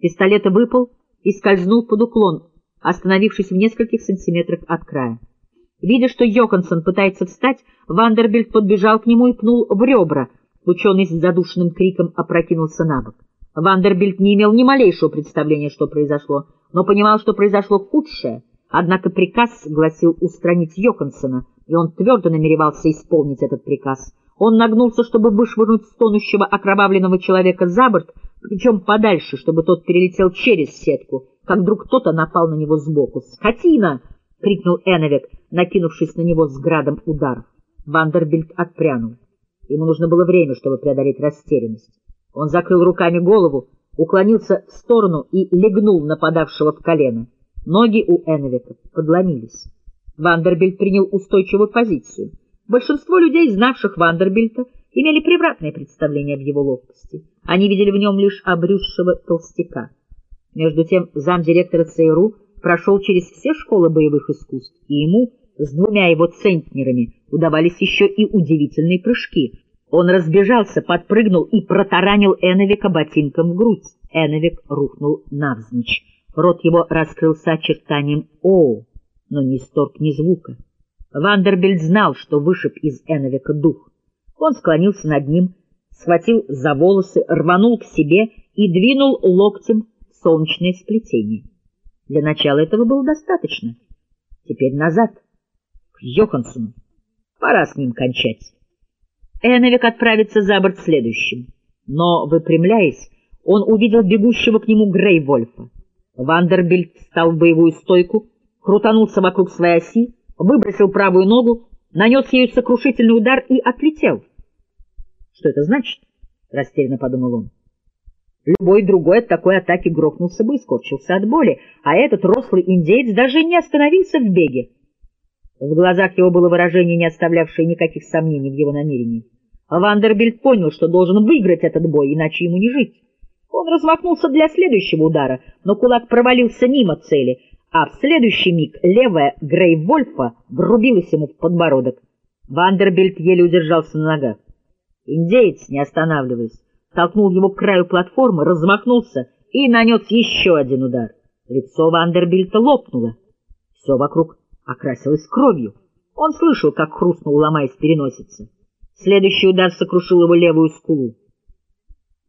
Пистолет выпал и скользнул под уклон, остановившись в нескольких сантиметрах от края. Видя, что Йоханссон пытается встать, Вандербильд подбежал к нему и пнул в ребра. Ученый с задушенным криком опрокинулся на бок. Вандербильд не имел ни малейшего представления, что произошло, но понимал, что произошло худшее. Однако приказ гласил устранить Йоханссона, и он твердо намеревался исполнить этот приказ. Он нагнулся, чтобы вышвырнуть стонущего окровавленного человека за борт, причем подальше, чтобы тот перелетел через сетку, как вдруг кто-то напал на него сбоку. «Скотина!» — крикнул Эновик, накинувшись на него с градом ударов. Вандербильд отпрянул. Ему нужно было время, чтобы преодолеть растерянность. Он закрыл руками голову, уклонился в сторону и легнул нападавшего в колено. Ноги у Эновика подломились. Вандербильд принял устойчивую позицию. Большинство людей, знавших Вандербильта, имели превратное представление об его ловкости. Они видели в нем лишь обрюзшего толстяка. Между тем замдиректора ЦРУ прошел через все школы боевых искусств, и ему с двумя его центнерами удавались еще и удивительные прыжки. Он разбежался, подпрыгнул и протаранил Эновика ботинком в грудь. Эновик рухнул навзничь. Рот его раскрылся очертанием «О», но не сторг ни звука. Вандербильд знал, что вышиб из Эновика дух. Он склонился над ним, схватил за волосы, рванул к себе и двинул локтем в солнечное сплетение. Для начала этого было достаточно. Теперь назад, к Йоханссону. Пора с ним кончать. Эновик отправится за борт следующим. Но, выпрямляясь, он увидел бегущего к нему Грейвольфа. Вандербильд встал в боевую стойку, крутанулся вокруг своей оси, выбросил правую ногу, нанес ею сокрушительный удар и отлетел. — Что это значит? — растерянно подумал он. Любой другой от такой атаки грохнулся бы и скорчился от боли, а этот рослый индеец даже не остановился в беге. В глазах его было выражение, не оставлявшее никаких сомнений в его намерении. Вандербильд понял, что должен выиграть этот бой, иначе ему не жить. Он размахнулся для следующего удара, но кулак провалился мимо цели, а в следующий миг левая Грейвольфа врубилась ему в подбородок. Вандербильд еле удержался на ногах. Индеец, не останавливаясь, толкнул его к краю платформы, размахнулся и нанес еще один удар. Лицо Вандербильта лопнуло. Все вокруг окрасилось кровью. Он слышал, как хрустнул, ломаясь переносица. Следующий удар сокрушил его левую скулу.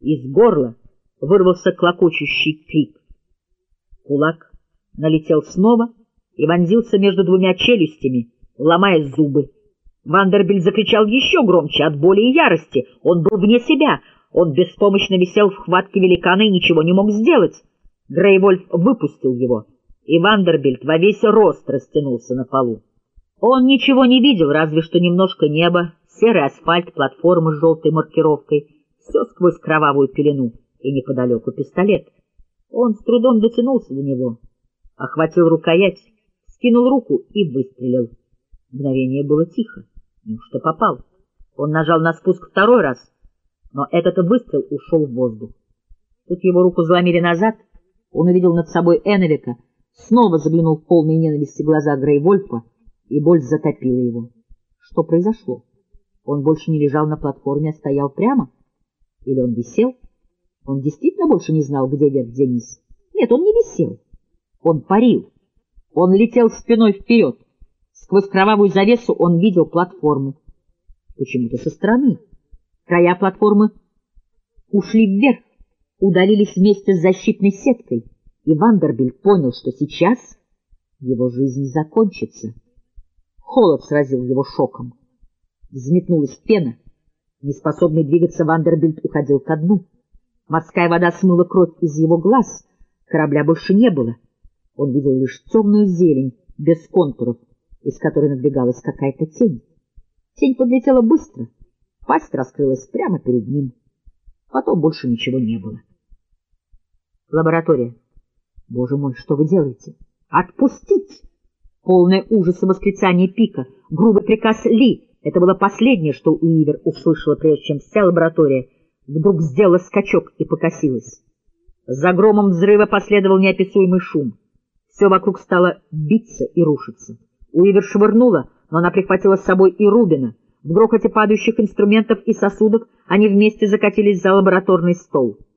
Из горла вырвался клокочущий крик. Кулак налетел снова и вонзился между двумя челюстями, ломая зубы. Вандербильд закричал еще громче от боли и ярости. Он был вне себя — он беспомощно висел в хватке великана и ничего не мог сделать. Грейвольф выпустил его, и Вандербильд во весь рост растянулся на полу. Он ничего не видел, разве что немножко неба, серый асфальт, платформы с желтой маркировкой, все сквозь кровавую пелену и неподалеку пистолет. Он с трудом дотянулся до него, охватил рукоять, скинул руку и выстрелил. Мгновение было тихо. Неужто попал? Он нажал на спуск второй раз — но этот выстрел ушел в воздух. Тут его руку заломили назад, он увидел над собой Эновика, снова заглянул в полные ненависти глаза Грейвольфа, и боль затопила его. Что произошло? Он больше не лежал на платформе, а стоял прямо? Или он висел? Он действительно больше не знал, где вверх, где низ? Нет, он не висел. Он парил. Он летел спиной вперед. Сквозь кровавую завесу он видел платформу. Почему-то со стороны. Края платформы ушли вверх, удалились вместе с защитной сеткой, и Вандербильд понял, что сейчас его жизнь закончится. Холод сразил его шоком. Взметнулась пена. Неспособный двигаться Вандербильд уходил ко дну. Морская вода смыла кровь из его глаз. Корабля больше не было. Он видел лишь темную зелень, без контуров, из которой надвигалась какая-то тень. Тень подлетела быстро — Пасть раскрылась прямо перед ним. Потом больше ничего не было. Лаборатория. Боже мой, что вы делаете? Отпустить! Полное ужаса восклицание Пика. Грубый приказ Ли. Это было последнее, что Уивер услышала, прежде чем вся лаборатория вдруг сделала скачок и покосилась. За громом взрыва последовал неописуемый шум. Все вокруг стало биться и рушиться. Уивер швырнула, но она прихватила с собой и Рубина — в грохоте падающих инструментов и сосудов они вместе закатились за лабораторный стол.